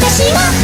私は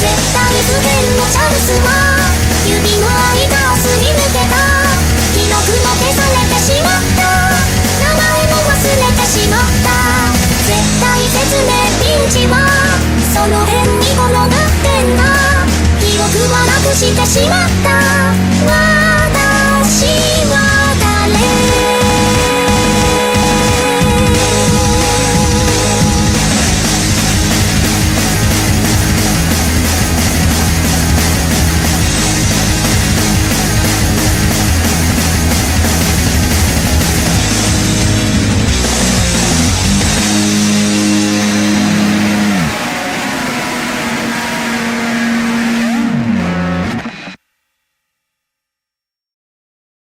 絶対不変のチャンスは指の間をすり抜けた記録も消されてしまった名前も忘れてしまった絶対説明ピンチはその辺に転がってんだ。記憶はなくしてしまった。私